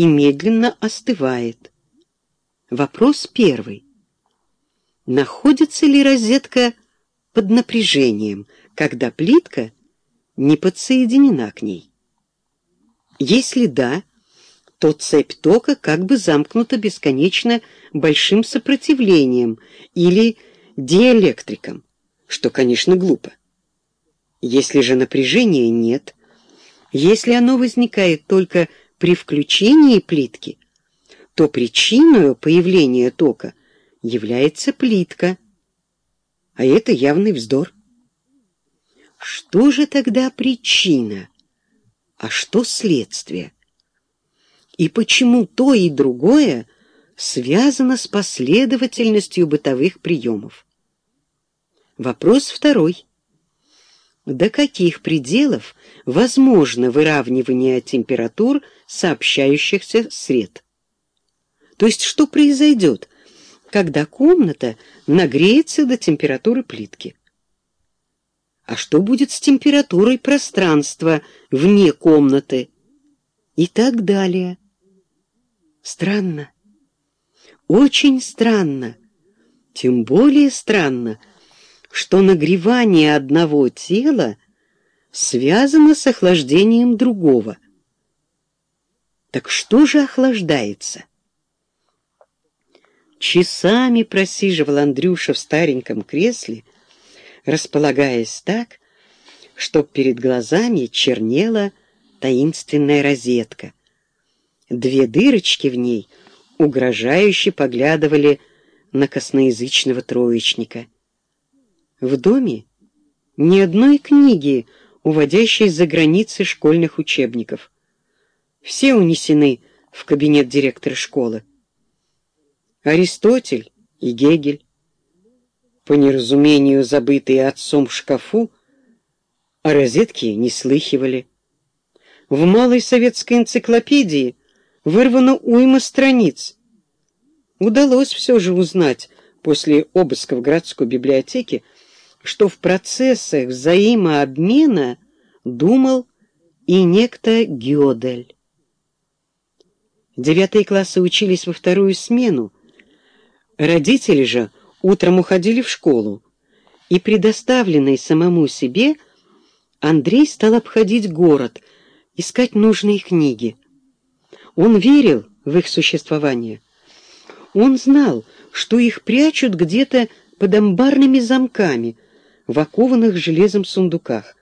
и медленно остывает. Вопрос первый. Находится ли розетка под напряжением, когда плитка не подсоединена к ней? Если да, то цепь тока как бы замкнута бесконечно большим сопротивлением или диэлектриком, что, конечно, глупо. Если же напряжения нет, если оно возникает только при включении плитки, то причиной появления тока является плитка, а это явный вздор. Что же тогда причина, а что следствие? И почему то и другое связано с последовательностью бытовых приемов? Вопрос второй. До каких пределов возможно выравнивание температур сообщающихся сред? То есть что произойдет, когда комната нагреется до температуры плитки? А что будет с температурой пространства вне комнаты? И так далее. Странно. Очень странно. Тем более странно, что нагревание одного тела связано с охлаждением другого. Так что же охлаждается? Часами просиживал Андрюша в стареньком кресле, располагаясь так, чтоб перед глазами чернела таинственная розетка. Две дырочки в ней угрожающе поглядывали на косноязычного троечника — в доме ни одной книги, уводящей за границы школьных учебников. Все унесены в кабинет директора школы. Аристотель и Гегель, по неразумению забытые отцом в шкафу, о розетке не слыхивали. В малой советской энциклопедии вырвано уйма страниц. Удалось все же узнать после обыска в городской библиотеке, что в процессах взаимообмена думал и некто Гёдель. Девятые классы учились во вторую смену. Родители же утром уходили в школу, и, предоставленный самому себе, Андрей стал обходить город, искать нужные книги. Он верил в их существование. Он знал, что их прячут где-то под амбарными замками — в окованных железом сундуках.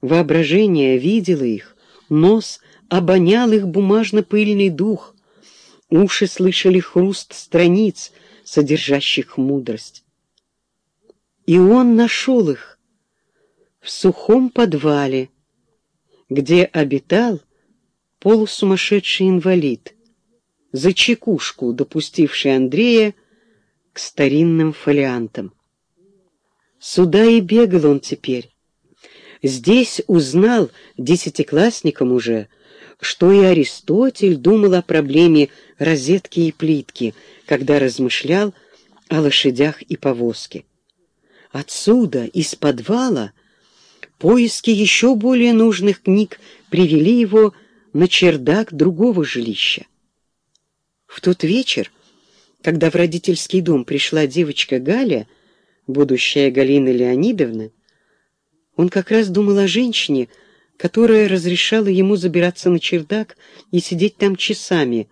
Воображение видело их, нос обонял их бумажно-пыльный дух, уши слышали хруст страниц, содержащих мудрость. И он нашел их в сухом подвале, где обитал полусумасшедший инвалид, за чекушку допустивший Андрея к старинным фолиантам. Сюда и бегал он теперь. Здесь узнал, десятиклассником уже, что и Аристотель думал о проблеме розетки и плитки, когда размышлял о лошадях и повозке. Отсюда, из подвала, поиски еще более нужных книг привели его на чердак другого жилища. В тот вечер, когда в родительский дом пришла девочка Галя, будущая Галина Леонидовна, он как раз думал о женщине, которая разрешала ему забираться на чердак и сидеть там часами,